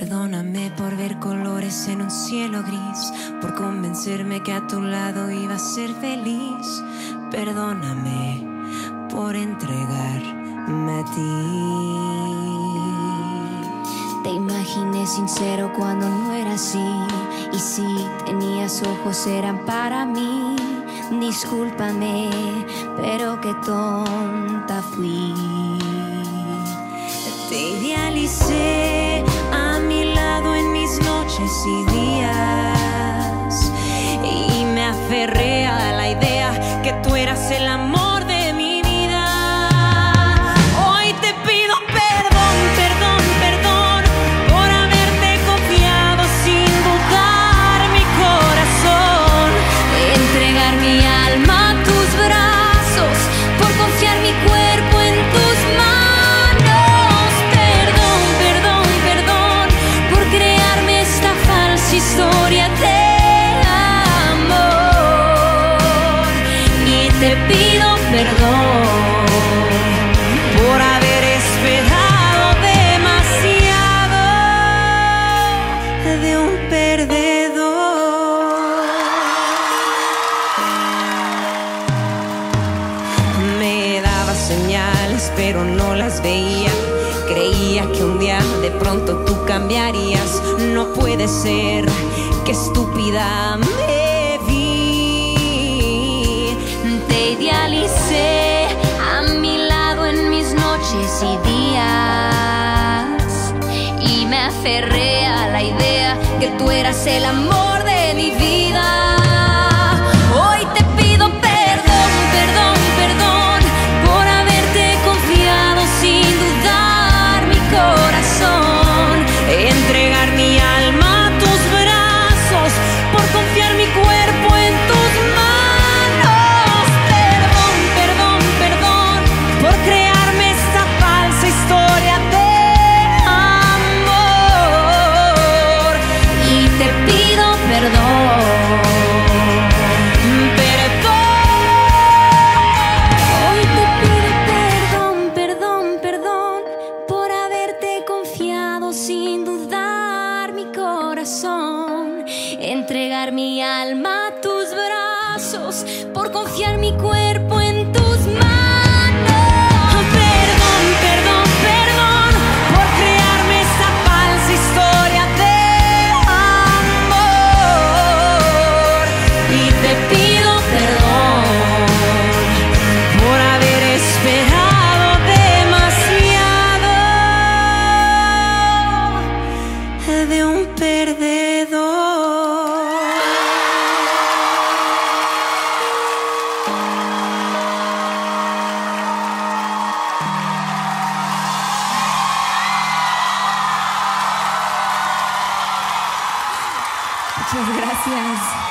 Perdóname por ver colores en un cielo gris, por convencerme que a tu lado iba a ser feliz. Perdóname por entregarme a ti. Te imaginé sincero cuando no era así, y si tenías ojos eran para mí. Discúlpame, pero qué tonta fui. Te y días. Y me aferré te pido perdón por haber esperado demasiado de un perdedor. Me daba señales, pero no las veía. Creía que un día de pronto tú cambiarías. No puede ser, que estúpida me A mi lado en mis noches y días. Y me aferré a la idea que tú eras el amor de Entregar mi alma a tus brazos por confiar mi cuerpo en Muchas gracias.